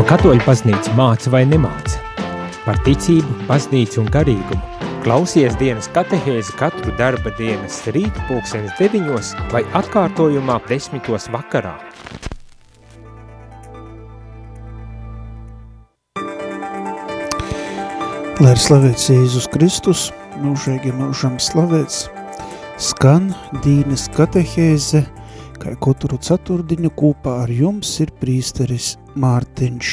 Ko katoļu paznīca māca vai nemāca? Par ticību, baznīcu un garīgumu. Klausies dienas katehēzi katru darba dienas rīt pulksenes deviņos vai atkārtojumā desmitos vakarā. Lai ir slavēts Jēzus Kristus, mūžīgi mūžam slavēts, skan dīnes katehēze – kā katru ceturdiņu kopā ar jums ir prīsteris Mārtiņš.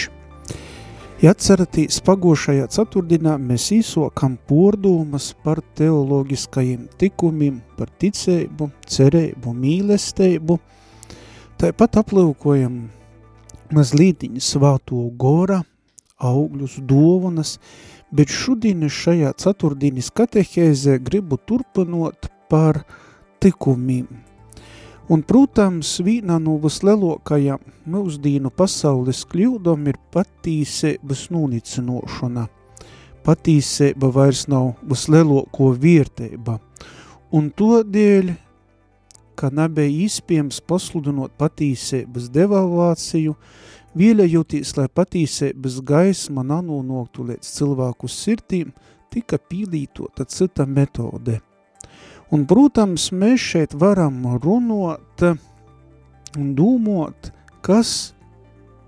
Ja atceratīs pagošajā ceturtdienā mēs īsokam pordūmas par teologiskajiem tikumiem, par ticēbu, cerēbu, mīlestību, tāpat aplūkojam mazlītiņu svāto gora, augļus, dovanas, bet šodien šajā ceturtdienas katehēzē gribu turpinot par tikumiem – Un, protams, vīnā no vislielākajām mūsdīnu pasaules kļūdom ir patīsības nūnicinošana. Patīsība vairs nav vislielāko vierteiba, un to dēļ, ka nebija iespējams pasludinot patīsības devalvāciju, vielējotīs, lai patīsības gaisma nanonoktu līdz cilvēku sirdīm, tika pīlītota cita metode – Un, protams, mēs šeit varam runot un domāt, kas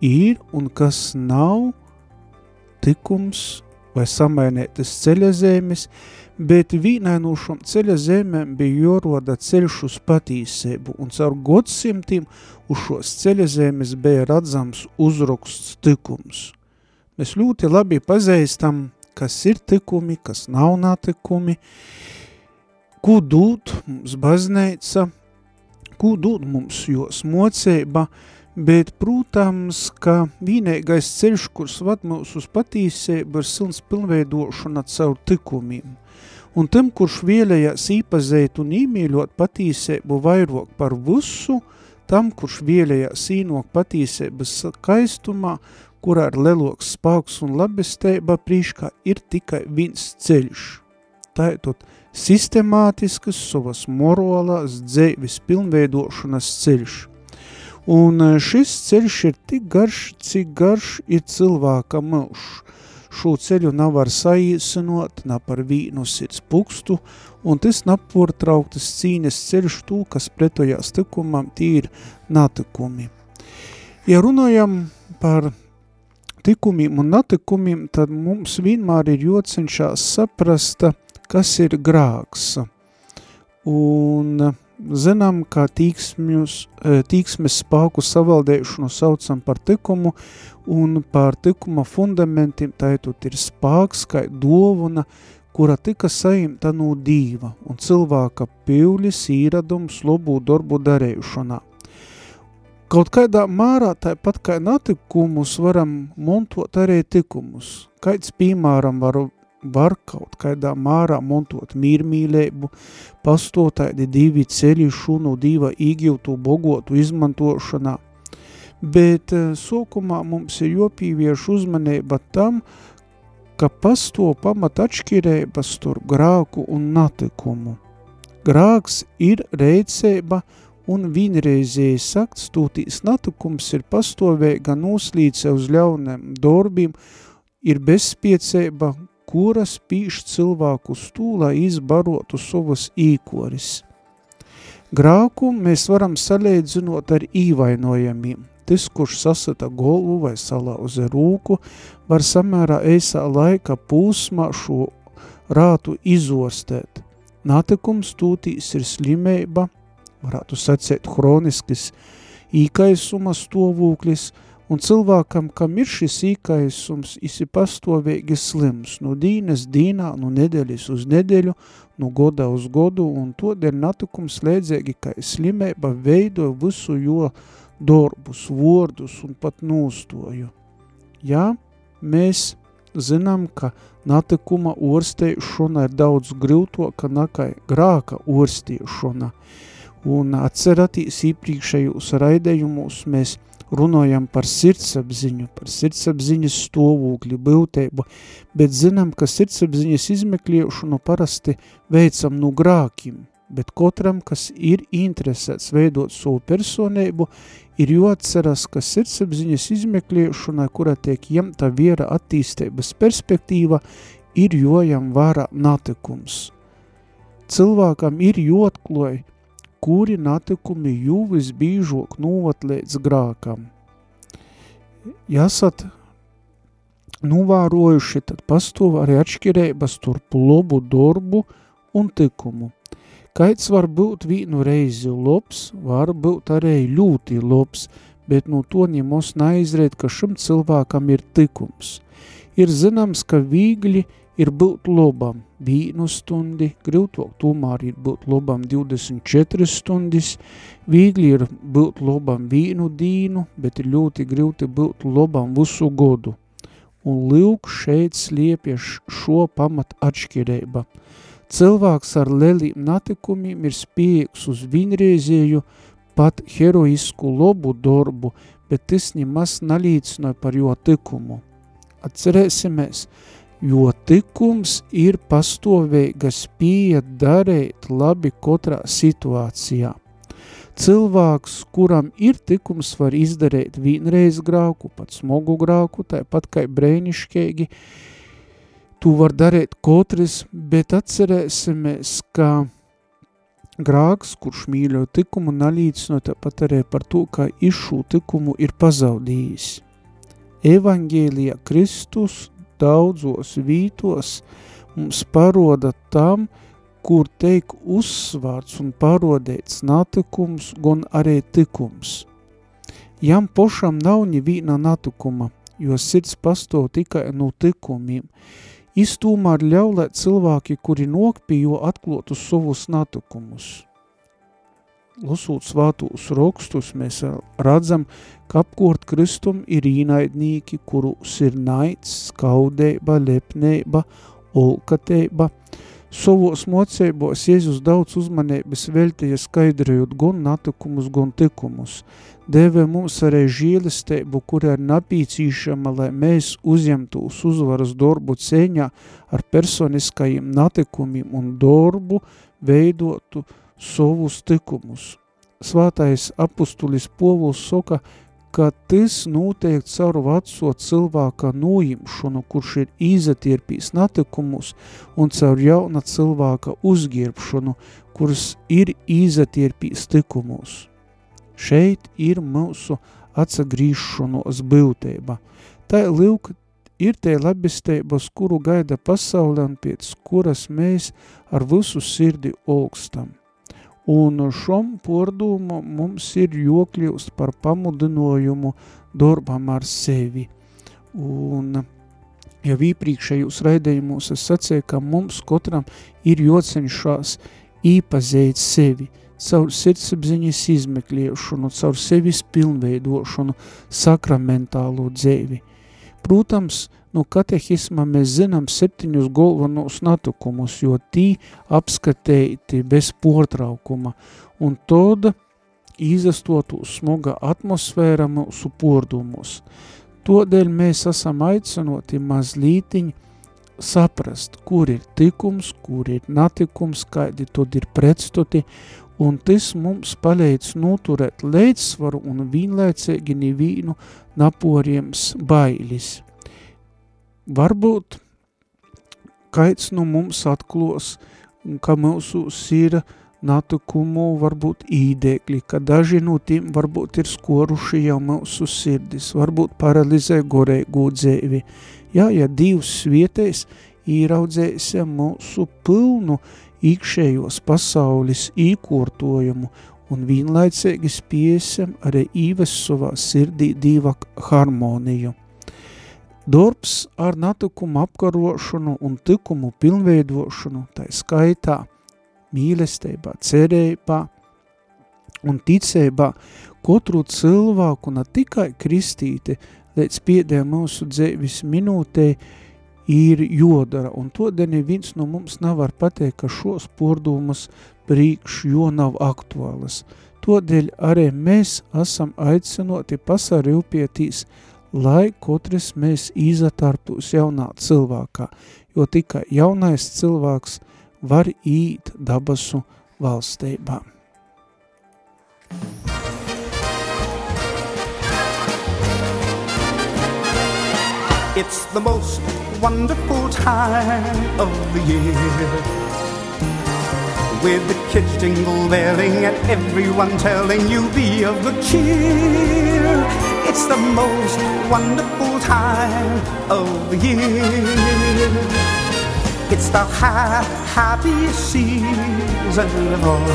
ir un kas nav tikums vai samainētas ceļa zemes, bet vienai no šom ceļa zemēm bija joroda ceļš uz patīsību, un caur godsimtiem uz šos ceļa zemes bija redzams uzraksts tikums. Mēs ļoti labi pazīstam, kas ir tikumi, kas nav natikumi, tikumi, ko dūt mums bazneica, ko dūt mums jos moceiba, bet, protams, ka vienīgais ceļš, kurs vad mūs uz patīsību, ir silns pilnveidošana caur tikumiem. Un tam, kurš vēlējās īpazēt un īmīļot patīsību vairāk par visu, tam, kurš vēlējās īnok patīsības skaistumā, kurā ir leloks spāks un labesteiba prīškā, ir tikai viens ceļš. Tātad sistemātiskas savas morālās dzēvis pilnveidošanas ceļš. Un e, šis ceļš ir tik garš, cik garš ir cilvēka mūžs. Šo ceļu nav var saīsinot, nav par vīnu sirds pukstu, un tas nav portrauktas cīnes ceļš tū, kas pretojās tikumam, tie ir natikumi. Ja runājam par tikumiem un natikumiem, tad mums vienmēr ir jocenšās saprasta, kas ir grāks. Un zinām, kā tīksmjus, e, tīksmes spāku savaldēšanu saucam par tikumu, un par tikuma fundamentiem tātad ir spāks, kā dovuna, kura tika saimta no dīva un cilvēka pīvlis īradums lobu darbu darēšanā. Kaut kādā mārā, tāpat kā natikumus, varam montot arī tikumus. Kāds, piemēram, var var kaut kādā mārā montot mīrmīlēbu, pastotādi divi ceļi šunu diva īgiltu bogotu izmantošanā. Bet eh, sokumā mums ir jopīvieš uzmanība tam, ka pasto pamat atšķirēbas tur grāku un natikumu. Grāks ir reicēba un vienreizēji sakts, tūtīs natikums ir pastovēga noslīce uz ļauniem dorbiem, ir bezspiecēba, kura spīš cilvēku stūlā izbarotu savas īkoris. Grāku mēs varam salīdzinot ar īvainojamiem. Tas, kurš sasata golvu vai salauza rūku, var samērā eisā laika pūsmā šo rātu izostēt. Natikums tūtīs ir slimība, varētu sacēt hroniskas īkaisuma stovūklis, Un cilvēkam, kam ir šis īkaisums, isi pastovīgi slims, no dīnes dīnā, no nedēļas uz nedēļu, no goda uz godu, un to dēļ natukums lēdzēgi, ka slimēba veido visu jo darbus, vordus un pat nūstoju. Jā, mēs zinām, ka natikuma orstēšana ir daudz grūtoka nekā grāka orstēšana, un atceratīs iepriekšējos raidējumus mēs – runājam par sirdsapziņu, par sirdsapziņas stāvokļu, būtību, bet zinām, ka sirdsapziņas izmeklēšanu parasti veicam no grākiem, bet katram, kas ir interesēts veidot savu personību, ir jāatceras, ka sirdsapziņas izmeklēšanai, kura tiek jemta viera attīstības perspektīva, ir jojam vārā natikums. Cilvēkam ir jotkloj, kuri natikumi jū visbīžok novat līdz grākam. Jāsat novērojuši, tad pastāv arī atšķirības starp labu darbu un tikumu. Kaits var būt vienu reizi labs, var būt arī ļoti labs, bet no to ņemos neizriet, ka šim cilvēkam ir tikums. Ir zināms, ka vīgli ir būt labam vienu stundi, grūtāk tomēr ir būt labam 24 stundas, vīgli ir būt labam vienu dīnu, bet ir ļoti grūti būt labam visu godu un lūk šeit sliepjas šo pamat atšķirība. Cilvēks ar lieliem natikumiem ir spējīgs uz vienreizēju, pat heroisku lobu darbu, bet tas nemaz nalīdzināja par jo tikumu. Atcerēsimies, jo tikums ir pastāvīga spēja darīt labi katrā situācijā. Cilvēks, kuram ir tikums, var izdarīt vienreiz grāku, pat smogu grāku, tāpat kā brēnišķīgi. Tu var darīt kotris, bet atcerēsimies, ka grāks, kurš mīļo tikumu, nalīdzino tāpat arī par to, ka išu tikumu ir pazaudījis. Evangēlijā Kristus daudzos vītos mums paroda tam, kur teik uzsvārds un parodēts natikums, gan arī tikums. Jam pošam nav nevīna natikuma, jo sirds pastāv tikai no tikumiem. Iztūmār ļaulē cilvēki, kuri nokpījo atklātu savus natikumus. Lasot svātūs rakstus, mēs redzam, ka apkort kristum ir īnaidnīki, kurus ir naids, skaudēba, lepnēba, olkatēba, Savos mocībos Jēzus daudz uzmanības veltīja skaidrajot gan natikumus, gan tikumus. Deve mums arī žīlestību, kura ir napīcīšama, lai mēs uzņemtos uzvaras darbu ceņā ar personiskajiem natikumiem un darbu veidotu savus tikumus. Svātais apustulis Povuls soka, ka tas notiek caur veco cilvēka nojimšanu, kurš ir izatierpījis natikumus, un caur jauna cilvēka uzgirbšanu, kurš ir izatierpījis tikumus. Šeit ir mūsu atsagrīšanos būtība. Tā lūk ir tie labestības, kuru gaida pasaulē un pēc kuras mēs ar visu sirdi augstam. Un šom pordumu mums ir jokļūst par pamudinojumu darbam ar sevi. Un jau iepriekšējos raidējumos es sacīju, ka mums katram ir jocenšās īpazēt sevi, caur sirdsapziņas izmeklēšanu, caur sevis pilnveidošanu, sakramentālo dzēvi. Protams, no katehisma mēs zinām septiņus galvenos natukumus, jo tī apskatīti bez portraukuma, un toda izastotu smoga atmosfēra mūsu pordumus. Todēļ mēs esam aicinoti mazlītiņ saprast, kur ir tikums, kur ir natikums, kādi tad ir pretstoti, un tas mums palīdz noturēt līdzsvaru un vienlaicīgi nevīnu naporiems bailis. Varbūt kaits no mums atklos, ka mūsu ir natukumu varbūt īdēkļi, ka daži no tiem varbūt ir skoruši jau mūsu sirdis, varbūt paralizē gorēgu dzēvi. Jā, ja divs vietēs īraudzēsim mūsu pilnu iekšējos pasaules īkortojumu un vienlaicīgi spiesim arī īves savā sirdī diva harmoniju. Darbs ar natukumu apkarošanu un tikumu pilnveidošanu, tā skaitā mīlestībā, cerībā un ticībā, katru cilvēku ne tikai kristīti līdz piedē mūsu dzēvis minūtei ir jodara, un to neviens no mums nevar pateikt, ka šos pordumus priekš jo nav aktuālas. Todēļ arī mēs esam aicinoti pasarīpietīs, lai katrs mēs izatarptos jaunā cilvēkā, jo tikai jaunais cilvēks var īt dabasu valstībā. It's the most wonderful time of the year. With the kids jingle belling and everyone telling you be of good cheer. It's the most wonderful time of the year. It's the ha- happiest season of all.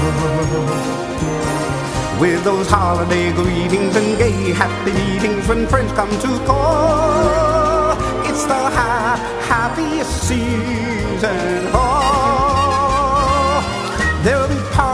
With those holiday greetings and gay happy meetings when friends come to call. It's the ha- happiest season of all. There'll be parties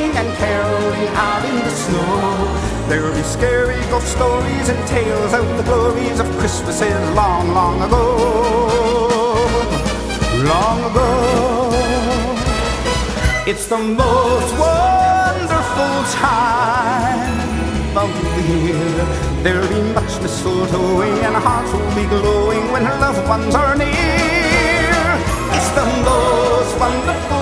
and caroling out in the snow. There'll be scary ghost stories and tales of the glories of Christmases long, long ago. Long ago. It's the most wonderful time of the year. There'll be much mistletoeing and hearts will be glowing when loved ones are near. It's the most wonderful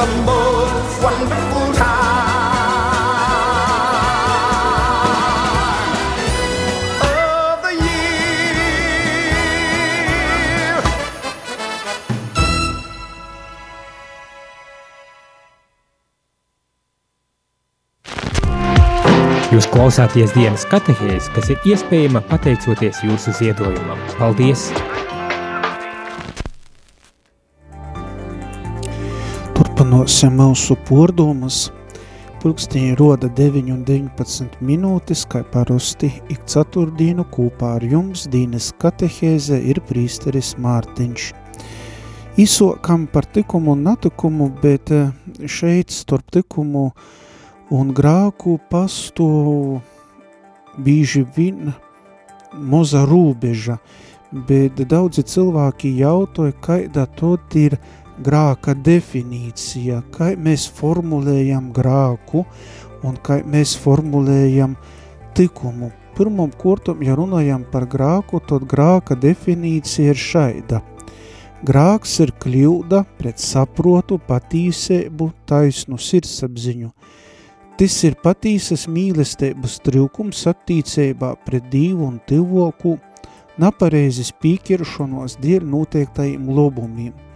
the most wonderful time of the year. Jūs klausāties dienas katehēs, kas ir iespējama pateicoties jūsu ziedojumam. Paldies! Turpinosim mūsu pordomas. Pulkstiņi roda 9 un 19 minūtes, kā parasti ik ceturtdienu kopā ar jums Dīnes katehēze ir prīsteris Mārtiņš. Īsokam par tikumu un natikumu, bet eh, šeit starp tikumu un grāku pastāv bieži vien moza rūbeža, bet daudzi cilvēki jautāja, kāda tot ir grāka definīcija, kā mēs formulējam grāku un kā mēs formulējam tikumu. Pirmam kurtam, ja runājam par grāku, tad grāka definīcija ir šaida. Grāks ir kļūda pret saprotu, patīsēbu, taisnu sirdsapziņu. Tas ir patīsas mīlestības trūkums attīcībā pret divu un tivoku, napareizes pīkiršanos dēļ noteiktajiem lobumiem.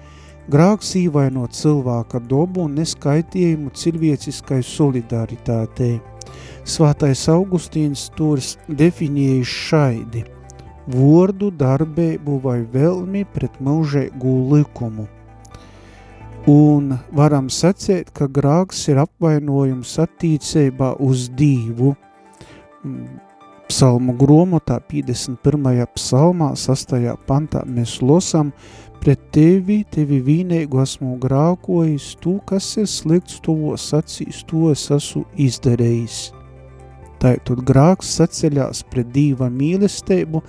Grāks īvaino cilvēka dobu un neskaitījumu cilvēciskai solidaritātei. Svātais Augustīns turs definēja šaidi – vordu, darbību vai velmi pret mūžēgu likumu. Un varam sacēt, ka grāks ir apvainojums attīcībā uz dīvu. Psalmu gromotā 51. psalmā 6. pantā mēs losam pret tevi, tevi vīneigu esmu grākojis, tu, kas ir slikts tuvos acīs, to es esmu izdarējis. Tātad grāks saceļās pret dīva mīlestību,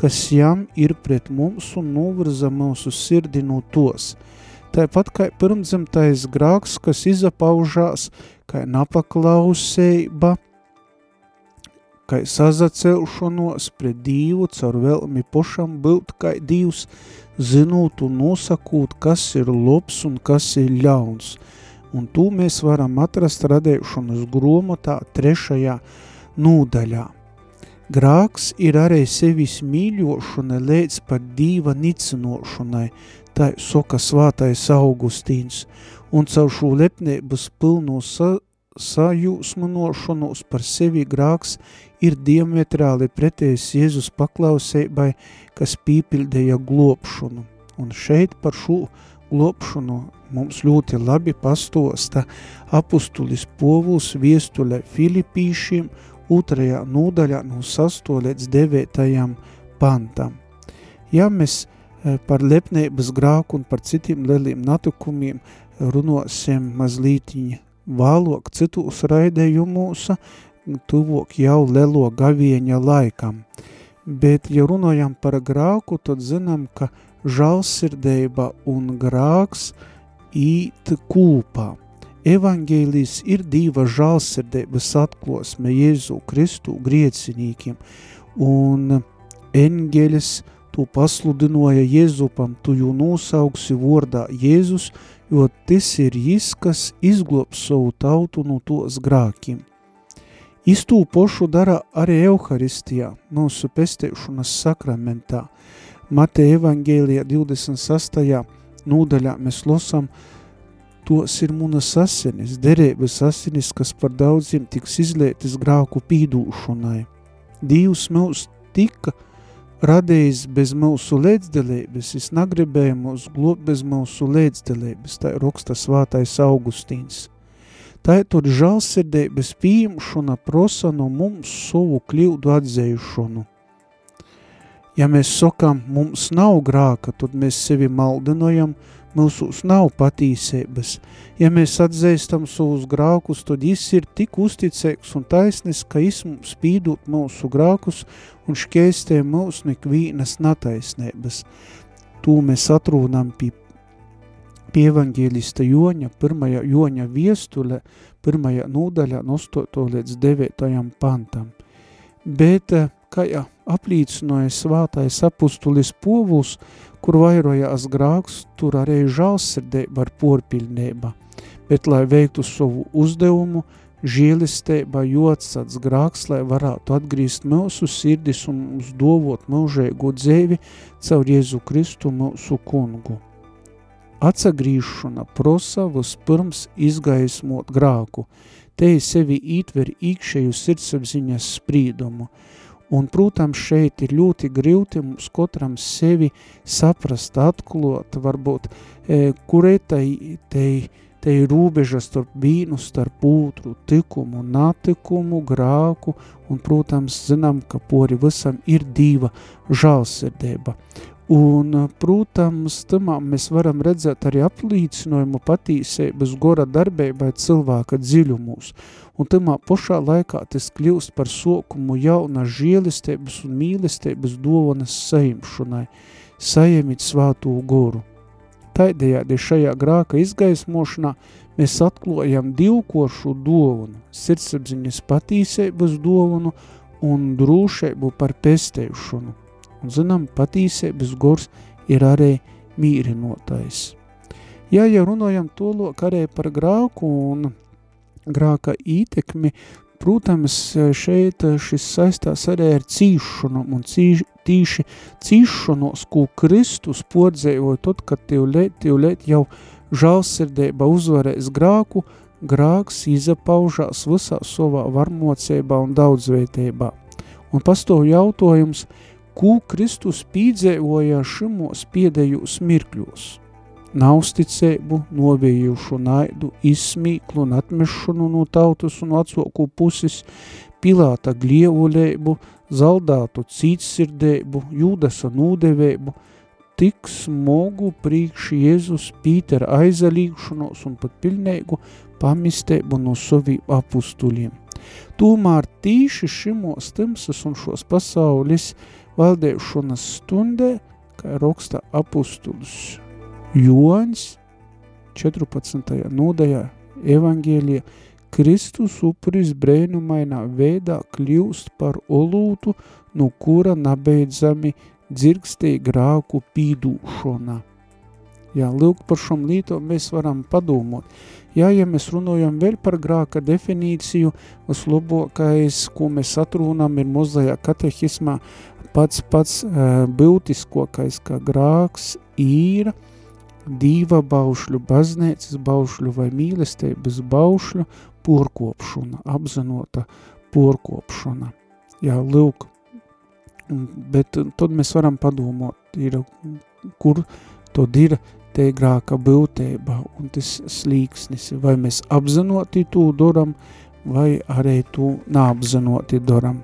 kas jām ir pret mums un novirza mūsu sirdi no tos. Tāpat kā pirmdzimtais grāks, kas izapaužās, kā napaklauseiba, kā sazacelšanos pret dīvu, caur vēlmi pošam būt kā divs, zinot un nosakot, kas ir labs un kas ir ļauns. Un to mēs varam atrast radēšanas gromotā trešajā nūdaļā. Grāks ir arī sevis mīļošana līdz par dīva nicinošanai, tā soka svātais Augustīns, un caur šo lepnības pilno sa sajūsmanošanos par sevi grāks ir diametrāli pretējs Jēzus paklausībai, kas pīpildēja glopšanu. Un šeit par šo glopšanu mums ļoti labi pastosta apustulis Povuls viestule Filipīšiem otrajā nūdaļā no 6. līdz 9. pantam. Ja mēs eh, par lepnības grāku un par citiem lieliem natikumiem runosim mazlītiņa vālok citus raidējumūsa, tuvok jau lelo gavieņa laikam. Bet, ja runājam par grāku, tad zinām, ka žalsirdeiba un grāks īt kūpā. Evangēlijas ir diva žalsirdības atklosme Jēzu Kristu griecinīkiem, un eņģeļas tu pasludinoja Jēzupam, tu jū nosaugsi vordā Jēzus, jo tas ir jis, kas izglobs savu tautu no tos grākiem. Istū pošu dara arī Euharistijā, mūsu pestēšanas sakramentā. Mateja evangēlijā 26. nūdaļā mēs losam, tos ir munas asinis, derības asinis, kas par daudziem tiks izlietis grāku pīdūšanai. Dievs mūs tika radījis bez mūsu līdzdelības, es negribēju mūs globt bez mūsu līdzdelības, tā raksta svātais Augustīns. Tā ir tur žalsirdības pieņemšana prosa no mums savu kļūdu atzējušanu. Ja mēs sakām, mums nav grāka, tad mēs sevi maldinojam, mūsos nav patīsības. Ja mēs atzīstam savus grākus, tad jis ir tik uzticīgs un taisnis, ka jis mums spīdot mūsu grākus un šķēstē mūs nekvīnas nataisnības. To mēs atrūnam pie, pie evaņģēlista Joņa, pirmajā Joņa viestule, pirmajā nūdaļā no 8. līdz 9. pantam. Bet, kā aplīcinoja svātais apustulis Povuls, kur vairojās grāks, tur arī žālsirdība ar porpiļnība, bet, lai veiktu savu uzdevumu, žēlistēba jotsats grāks, lai varētu atgrīzt mūsu sirdis un mums dovot mūžēgu dzēvi caur Jēzu Kristu mūsu kungu. Atsagrīšana prosa vispirms izgaismot grāku, te sevi ītver īkšēju sirdsapziņas sprīdumu, Un, protams, šeit ir ļoti grūti mums katram sevi saprast, atklot, varbūt, e, kurai tai, tai, tai rūbeža starp vīnu, starp ūtru, tikumu, natikumu, grāku, un, protams, zinām, ka pori visam ir diva žālsirdība. Un, protams, tamā mēs varam redzēt arī aplīcinājumu patīsības gora darbībai cilvēka dziļumus. Un tamā pašā laikā tas kļūst par sokumu jauna žielistības un mīlestības dovanas saimšanai, saimīt svātū goru. Taidējādi šajā grāka izgaismošanā mēs atklājam divkošu dovanu, sirdsapziņas patīsības dovanu un drūšību par pestēšanu un zinām, patīsības gors ir arī mīrinotais. Ja jau runājam to lok arī par grāku un grāka ītekmi, protams, šeit šis saistās arī ar cīšanu un cīš, tīši cīšanos, ko Kristus pordzējoja tad, kad tev lēt, tev lēt jau žālsirdība uzvarēs grāku, grāks izapaužās visā savā varmocībā un daudzveitībā. Un pastāv jautājums, ko Kristus pīdzēvoja šimos piedējos mirkļos. Nausticēbu, novējušu naidu, izsmīklu un atmešanu no tautas un atsoku puses, pilāta glievulēbu, zaldātu cītsirdēbu, jūdasa nūdevēbu, tik smogu priekš Jēzus Pītera aizalīgšanos un pat pilnēgu pamistēbu no saviem apustuļiem. Tomēr tīši šimos timsas un šos pasaulis – valdēšanas stundē, kā raksta apustulis Joņs 14. nodajā evangēlijā, Kristus upuris brēnumainā veidā kļūst par olūtu, no kura nabeidzami dzirkstēja grāku pīdūšana. Jā, lūk, par šom līto mēs varam padomot. Jā, ja mēs runājam vēl par grāka definīciju, vislabākais, ko mēs atrunām, ir mozajā katehismā pats pats uh, būtiskākais, kā grāks ir dīva baušļu, baznēcas baušļu vai mīlestības baušļu porkopšana, apzinota porkopšana. Jā, lūk, bet tad mēs varam padomāt, ir, kur tad ir te grāka būtība un tas slīksnis, vai mēs apzinoti to doram, vai arī to neapzinoti doram.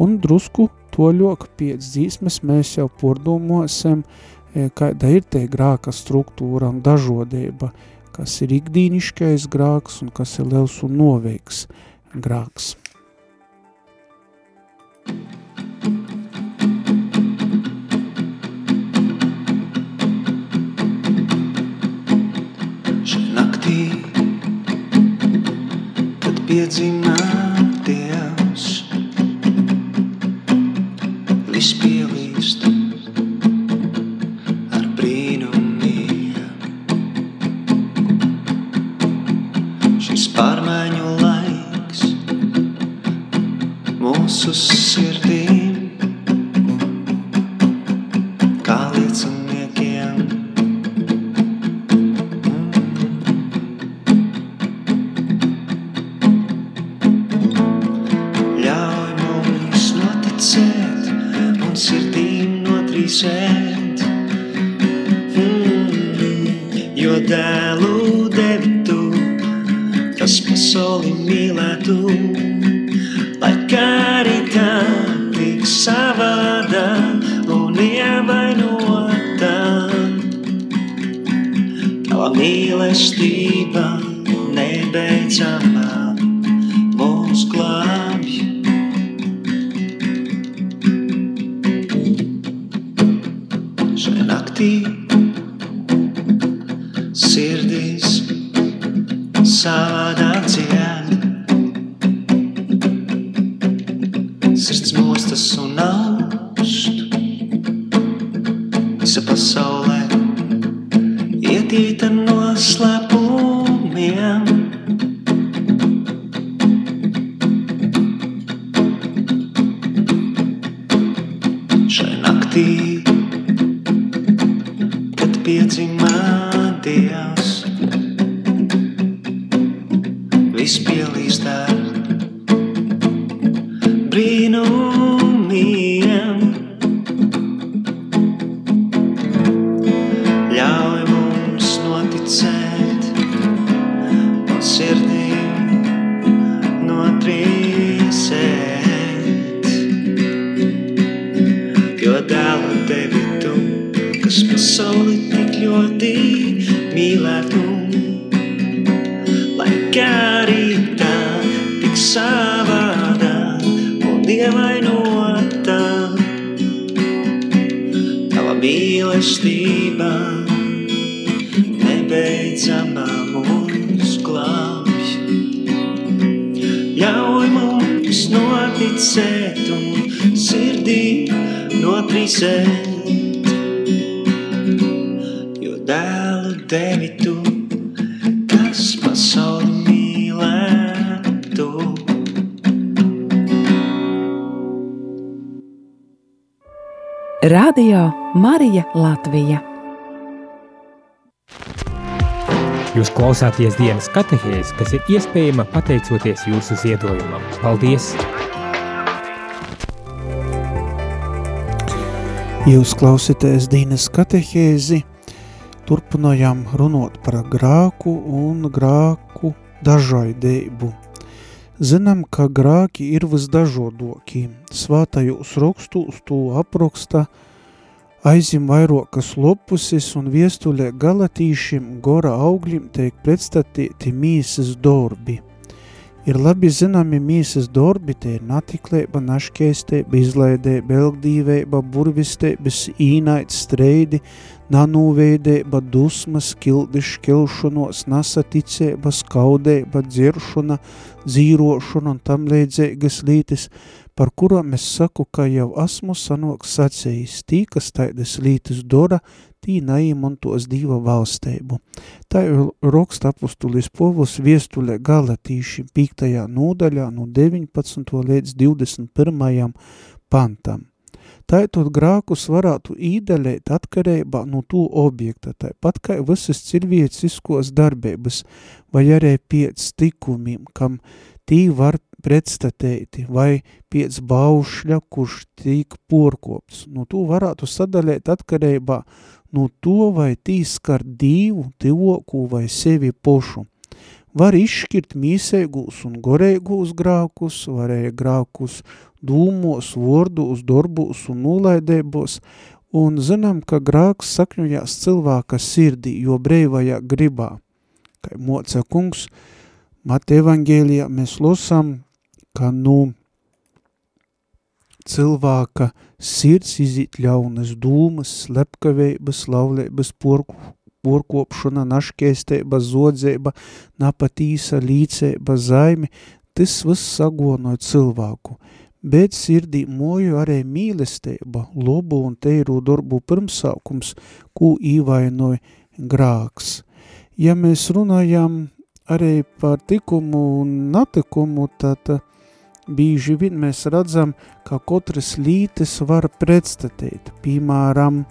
Un drusku toļok pēc dzīsmes mēs jau pordomosam, e, kāda ir te grāka struktūra un dažodība, kas ir ikdīniškais grāks un kas ir liels un noveiks grāks. Piedzima Dievs. Viss pielīst ietīta noslēpumiem. Šai kas pasauli mīlētu. Radio Marija Latvija. Jūs klausāties dienas katehēzi, kas ir iespējama pateicoties jūsu ziedojumam. Paldies! Jūs klausīties Dīnes katehēzi, turpinājām runot par grāku un grāku dažaidību. Zinām, ka grāki ir visdažodokie. Svātajos rakstūs to apraksta aizim vairokas lopusis un viestuļē galatīšiem gora augļiem tiek pretstatīti mīsas dorbi. Ir labi zināmi mīsas dorbi, tie ir natiklēba, naškēstēba, izlaidēba, elgdīveiba, burvistēbas, īnaits, streidi, nanūveidēba, dusmas, kildi, škelšanos, nasaticēba, skaudēba, dziršana, dzīrošana un tam līdzīgas lītis, par kurām es saku, ka jau esmu sanok sacējis, tī, kas taidas lītis dora, tī neiemantos Dīva valsteibu. Tā ir raksta apustulis Povuls viestuļē Galatīši 5. nodaļā no 19. līdz 21. pantam. Taitot grākus varētu īdaļēt atkarībā no tū objekta, tāpat kā visas cilvēciskos darbības, vai arī piec tikumiem, kam tī var pretstatēti, vai piec baušļa, kurš tīk porkopts. No tū varētu sadaļēt atkarībā no to, vai tī skar dīvu, tivoku vai sevi pošu. Var izšķirt mīsēgūs un goreigūs grākus, varēja grākus dūmos, vordūs, dorbūs un nūlaidēbos, un zinām, ka grāks sakņojās cilvēka sirdī, jo breivajā gribā. Kā moca kungs, Mata evangēlijā mēs losam, ka nu cilvēka sirds izīt ļaunas dūmas, slepkaveibas, laulēbas, porku, porkopšana, naškēsteiba, zodzeiba, napatīsa, līdzeiba, zaimi, tas viss sagonoja cilvēku, bet sirdī moju arī mīlesteiba, lobu un teiru darbu pirmsākums, kū īvainoja grāks. Ja mēs runājam arī par tikumu un natikumu, tad bīži vien mēs redzam, ka katras lītes var pretstatīt, piemēram,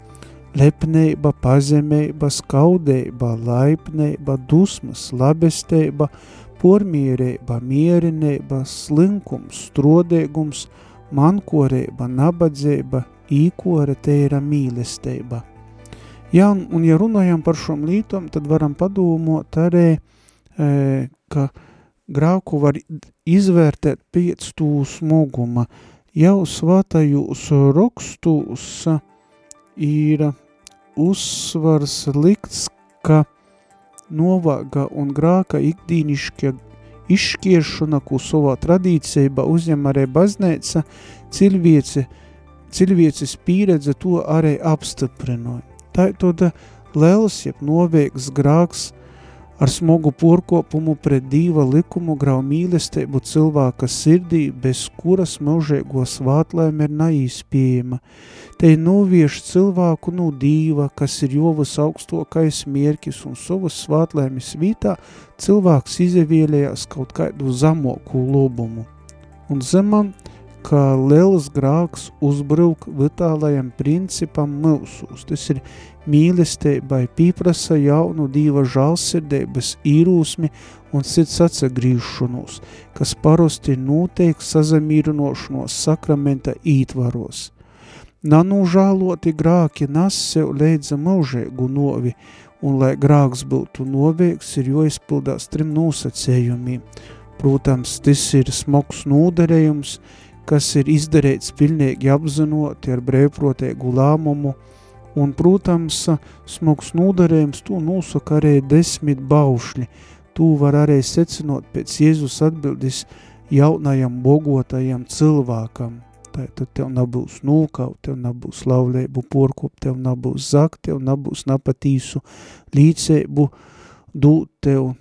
lepnība, pazemība, skaudība, laipnība, dusmas, labestība, pormierība, mierinība, slinkums, strodīgums, mankorība, nabadzība, īkore teira mīlestība. Jā, un ja runājam par šom lītom, tad varam padomot arī, e, ka grāku var izvērtēt piec tū smoguma. Jau svātajūs rokstūs ir uzsvars likts, ka novaga un grāka ikdīnišķa izškiešana, ko savā tradīcijā uzņem arī baznēca, cilvēce, cilvēces pieredze to arī apstiprinoja. Tā ir tāda liels, jeb novēgs grāks, ar smogu porkopumu pret dīva likumu grau mīlestību cilvēka sirdī, bez kuras mūžēgo svātlēm ir naīspējama. Te novieš cilvēku no dīva, kas ir jovas augstokais mierkis un savas svātlēmis vītā, cilvēks izevielējās kaut kādu zamoku lobumu. Un zemam, ka liels grāks uzbruk vitālajam principam mūsūs. Tas ir mīlestībai pīprasa jaunu dīva žālsirdības īrūsmi un sirds atsagrīšanos, kas parosti notiek sazamīrinošanos sakramenta ītvaros. Nanūžāloti grāki nas sev leidza mūžēgu novi, un lai grāks būtu novieks, ir joizpildās trim nosacējumiem. Protams, tas ir smogs nūderējums, kas ir izdarīts pilnīgi apzinoti ar brēvprotēgu lēmumu, un, protams, smags nodarējums to nosaka arī desmit baušļi. Tu var arī secinot pēc Jēzus atbildis jaunajam bogotajam cilvēkam. Tad tev nebūs nūkaut, tev nebūs laulēbu porkop, tev nebūs zakt, tev nebūs napatīsu līdzēbu, dūt tev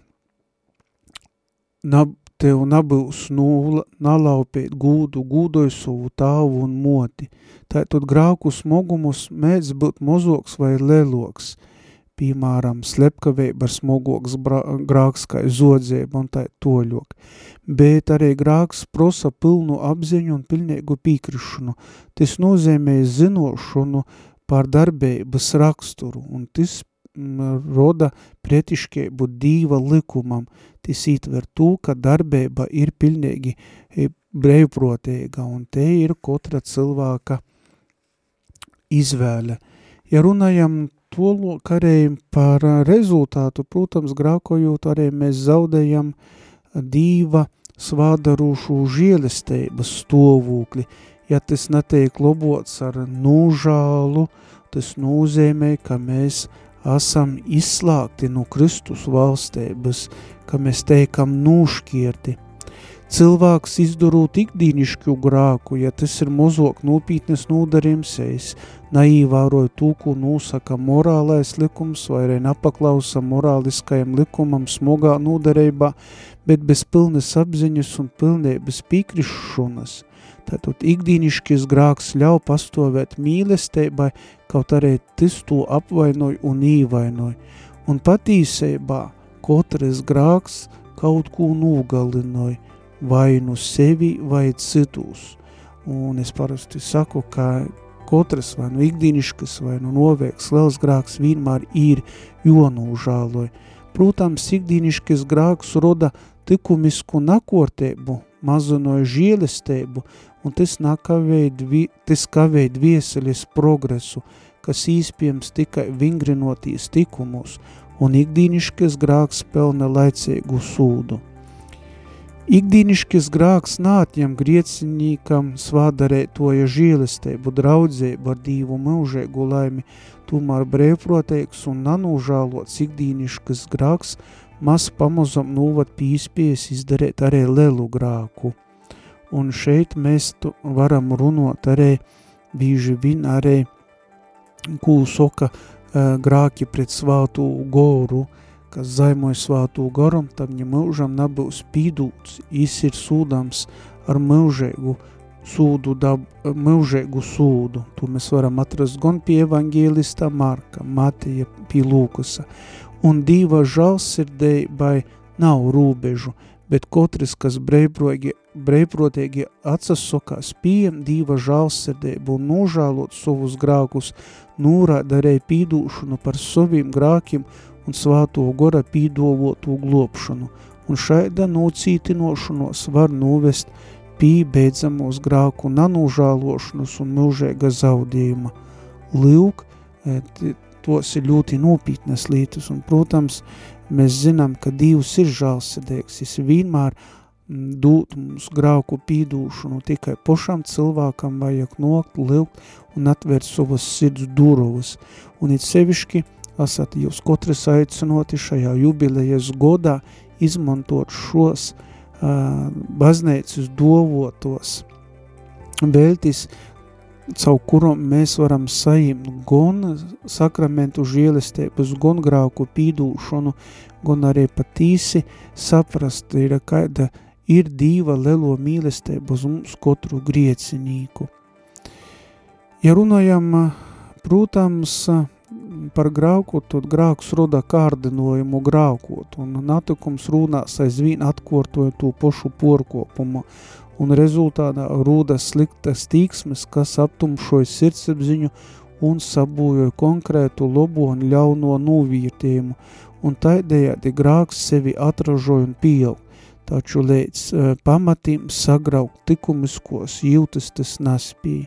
nab, tev nebūs nula, nalaupēt gūdu, gūdoju savu tāvu un moti. Tātad grāku smogumus mēdz būt mozoks vai leloks, piemēram, slepkavēba smogoks grāks kā zodzēba un tā toļok. Bet arī grāks prosa pilnu apziņu un pilnīgu pīkrišanu. Tas nozīmē zinošanu par darbības raksturu, un tas roda pretiškību dīva likumam. Tas ītver to, ka darbība ir pilnīgi e, brīvprotīga, un te ir katra cilvēka izvēle. Ja runājam to arī par rezultātu, protams, grākojot arī mēs zaudējam dīva svādarūšu žielestības stovūkli. Ja tas netiek lobots ar nūžālu, tas nozīmē, ka mēs esam izslāgti no Kristus valstības, ka mēs teikam nūškierti. Cilvēks izdarot ikdīnišķu grāku, ja tas ir mozok nūpītnes nūdarījums, es naīvāroju tū, ko nūsaka morālais likums, vai arī napaklausa morāliskajam likumam smogā nūdarībā, bet bez pilnes apziņas un pilnības pīkrišanas. Tātad ikdīniškis grāks ļauj pastovēt mīlestībai, kaut arī tas to apvainoja un īvainoja. Un patīsībā katrs grāks kaut ko nogalinoja, vai nu sevi, vai citus. Un es parasti saku, ka katrs vai nu ikdīniškas vai nu novēks liels grāks vienmēr ir jonūžāloj. Protams, ikdīniškas grāks roda tikumisku nakortēbu, mazinoja žielestēbu, un tas tas kavēja dvieseļas progresu, kas īspējams tikai vingrinotīs tikumus, un ikdīniškas grāks pelna laicīgu sūdu. Ikdīniškis grāks nātņam griecinīkam svādarētoja žīlesteibu, draudzēbu ar dīvu mūžēgu laimi, tomēr brēvproteiks un nanūžālots ikdīniškas grāks maz pamazam nūvat pīspies izdarēt arī lelu grāku. Un šeit mēs varam runot arī bīži vien arī, kū soka grāki pret svātu goru, kas zaimoja svātū garam, tam viņa mūžam nebūs pīdūts, jis ir sūdams ar mūžēgu sūdu, dab, mūžēgu sūdu. To mēs varam atrast gan pie evangēlista Marka, Matija, pie Lūkusa. Un dīva žalsirdēbai nav rūbežu, bet katrs, kas breivprotīgi atsasokās pieejam dīva žalsirdēbu un nožālot savus grākus, nūrāda arī pīdūšanu par saviem grākiem un svāto gora pīdovotu glopšanu, un šaida nocītinošanos var novest pī beidzamos grāku nanūžālošanas un mūžēga zaudījuma. Lūk, e, tos ir ļoti nopietnas lietas, un, protams, mēs zinām, ka Dievs ir žālsirdīgs, es vienmēr dūt mums grauku pīdūšanu, tikai pošam cilvēkam vajag nokt, lilt un atvērt savas sirds duruvas. Un it sevišķi esat jūs katrs aicinoti šajā jubilejas godā izmantot šos uh, baznīcas dovotos vēltis, caur kuram mēs varam sajimt gan sakramentu žielestības, gan grāku pīdūšanu, gan arī patīsi saprast, ir kāda ir dīva lelo mīlestība uz mums katru griecinīku. Ja runājam, protams, par grauku, tad grauks roda kārdinojumu graukot, un natikums rūnās aizvien atkortoja to pošu porkopumu, un rezultātā rūda sliktas tīksmes, kas aptumšoja sirdsapziņu un sabūjoja konkrētu lobo un ļauno nūvīrtējumu, un taidējādi grāks sevi atražoja un pieaug, taču līdz uh, pamatīm sagraukt tikumiskos jūtas tas naspīja.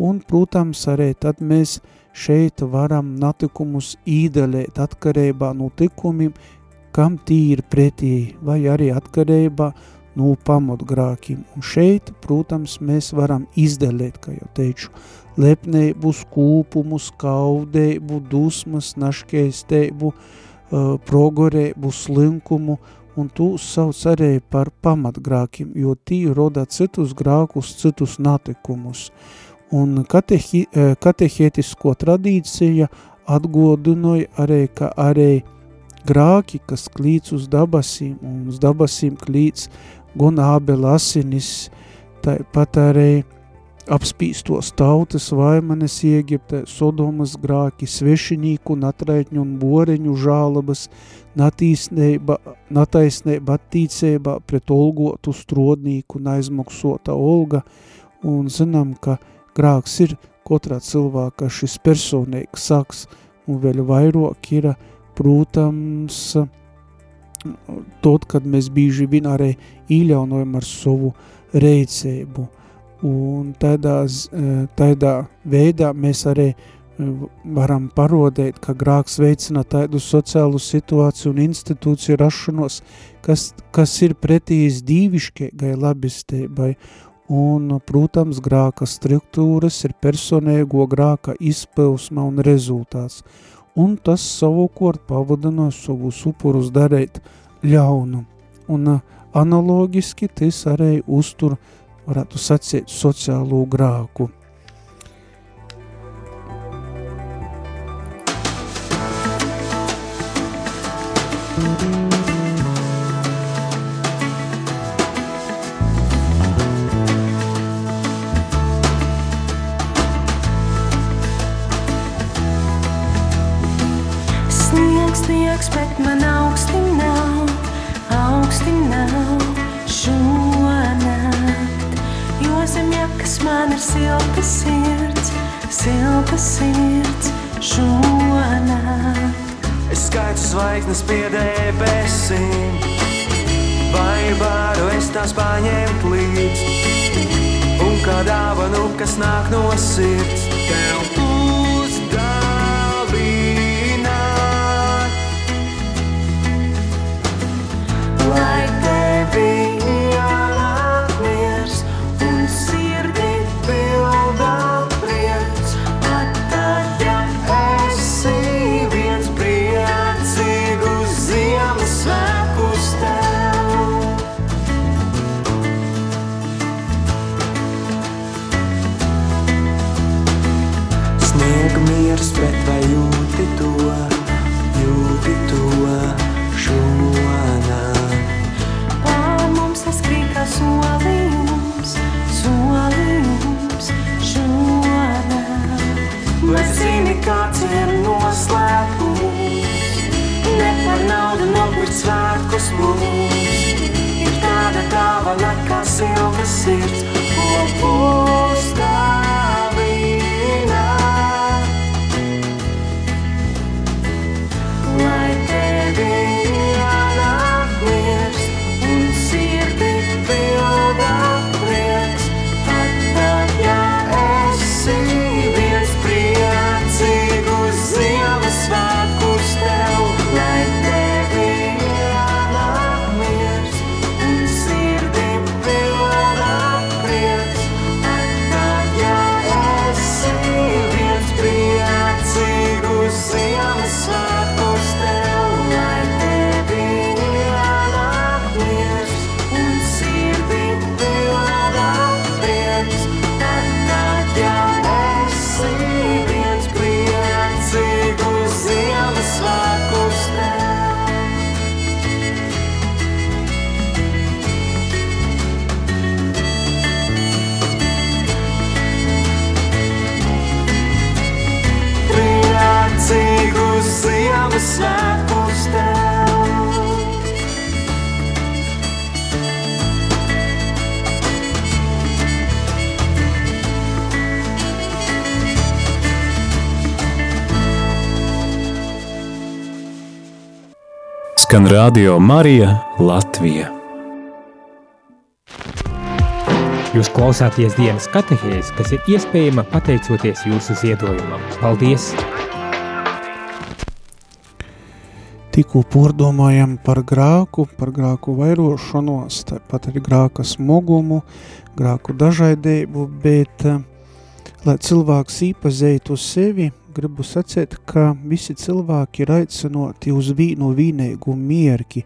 Un, protams, arī tad mēs šeit varam natikumus īdalēt atkarībā no tikumiem, kam tī ir pretī, vai arī atkarībā no pamatgrākiem. Un šeit, protams, mēs varam izdalēt, kā jau teicu, lepnību, skūpumu, skaudēbu, dusmas, naškeistēbu, uh, progorēbu, slinkumu, un tu sauc arī par pamatgrākiem, jo tī roda citus grākus, citus natikumus. Uh, un katehi, katehētisko tradīcija atgodinoja arī, ka arī grāki, kas klīts uz dabasīm, un uz dabasīm klīts gan ābela asinis, tāpat arī apspīstos tautas vaimanes Iegipte, Sodomas grāki, svešinīku, natraitņu un boreņu žālabas, natīsneiba, nataisneiba attīcēba pret olgotu strodnīku un aizmaksota olga, un zinām, ka grāks ir katrā cilvēka šis personīgs saks, un vēl vairāk ir, protams, tot, kad mēs bīži vien arī īļaunojam ar savu reicēbu. Un tādā, tādā veidā mēs arī varam parodēt, ka grāks veicina tādu sociālu situāciju un institūciju rašanos, kas, kas ir pretīs dīvišķīgai labistēbai un, protams, grāka struktūras ir personēgo grāka izpilsma un rezultāts, un tas savukārt pavadino savus upurus darēt ļaunu, un analogiski tas arī uztur, varētu sacīt, sociālo grāku. Thank you. Man ir silta sirds, silta sirds šonakt. Es skaitu zvaigznes pie debesīm, vai varu es tās paņemt līdzi? Un kā dāvanu, kas nāk no sirds, Skan Radio Marija Latvija. Jūs klausāties dienas katehēs, kas ir iespējama pateicoties jūsu ziedojumam. Paldies! Tikko pordomājam par grāku, par grāku vairošanos, tāpat arī grāka smogumu, grāku dažaidību, bet, eh, lai cilvēks īpazētu sevi, gribu sacēt, ka visi cilvēki ir aicinoti uz vīnu vīnēgu mierki,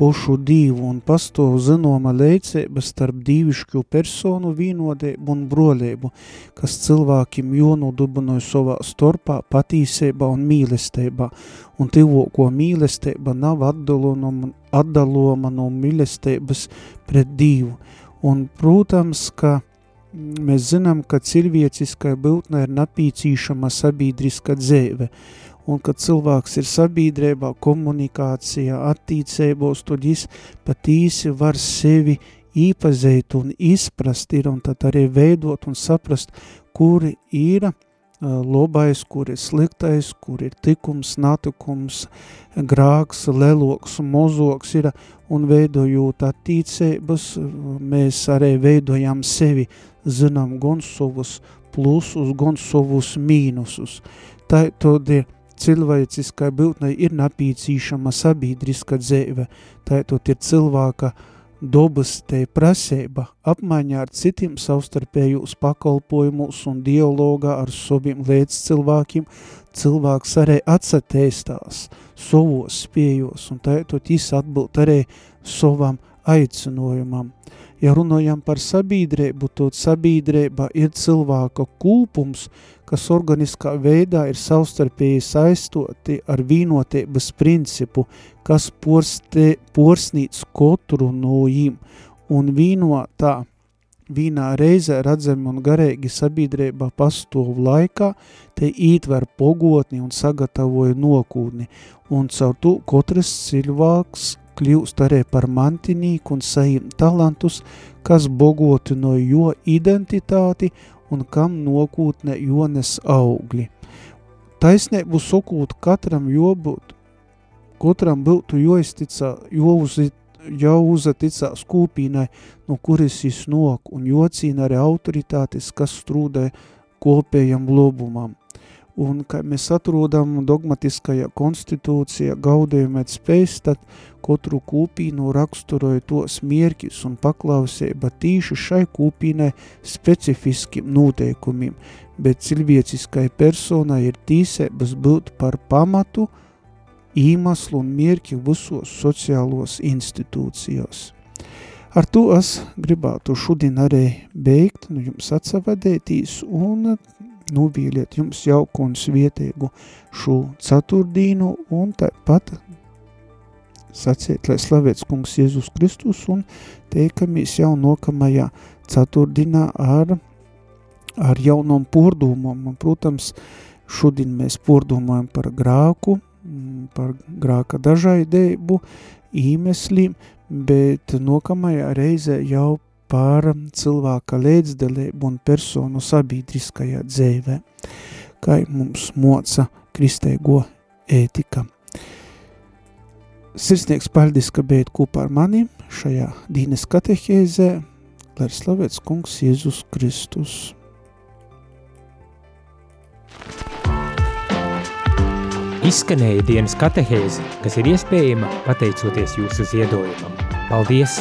pošu divu un pastovu zinoma leicēba starp dīvišķu personu vīnodēbu un brolēbu, kas cilvēkim jonudubinoja savā storpā patīsībā un mīlestībā, un tivoko mīlestība nav atdaloma no mīlestības pret divu. Un, protams, ka Mēs zinām, ka cilvēciskai būtnē ir napīcīšama sabiedriska dzēve, un kad cilvēks ir sabiedrībā, komunikācijā, attīcēbos, tad viņš patīsi var sevi īpazēt un izprast ir, un tad arī veidot un saprast, kuri ir lobais, kur ir sliktais, kur ir tikums, natukums, grāks, leloks, mozoks ir, un veidojot attīcēbas, mēs arī veidojam sevi zinām gan savus plusus, gan savus mīnusus. Tā tad ir cilvēciskai būtnei ir napīcīšama sabiedriska dzēve, tā tad ir cilvēka dobas te prasība apmaiņā ar citiem savstarpējos pakalpojumus un dialogā ar saviem līdz cilvēkiem, cilvēks arī atsateistās savos spējos, un tā tad jis atbild arī savam aicinojumam. Ja runājam par sabiedrību, tad sabiedrība ir cilvēka kūpums, kas organiskā veidā ir savstarpēji saistoti ar vīnotības principu, kas porste, porsnīts katru no jīm, un vīnotā vīnā reize redzami un garīgi sabiedrība pastovu laikā, te ītver pogotni un sagatavoja nokūdni, un caur to katrs cilvēks kļūst arī par mantinīku un sajim talantus, kas bogotino jo identitāti un kam nokūtne jones augļi. Taisnību sakot, katram jābūt, katram būtu jāizticā, jāuzit, jāuzaticās kūpīnai, no kuras viņš nok, un jocīna arī autoritātes, kas strūdē kopējam lobumam. Un, kā mēs atrodam dogmatiskajā konstitūcijā gaudējumēt spējas, tad katru kūpīnu raksturoja tos mierķis un paklausība tīši šai kūpīnai specifiskiem noteikumiem, bet cilvēciskai personai ir tīsēbas būt par pamatu, īmaslu un mierķi visos sociālos institūcijos. Ar to es gribētu šodien arī beigt, nu jums atsavadētīs un novīliet jums jauku un svietēgu šo ceturtdīnu un tāpat sacīt, lai slavēts kungs Jēzus Kristus un teikamies jau nokamajā ceturtdienā ar, ar jaunom pordūmam. Un, protams, šodien mēs pordomājam par grāku, par grāka dažaidēbu, īmesliem, bet nokamajā reizē jau par cilvēka līdzdalību un personu sabiedriskajā dzēvē, kā mums moca kristēgo ētika. Sirsnieks paldies, ka bijat kopā ar mani šajā dīnes katehēzē, lai ir slavēts kungs Jēzus Kristus. Izskanēja dienas katehēze, kas ir iespējama pateicoties jūsu ziedojumam. Paldies!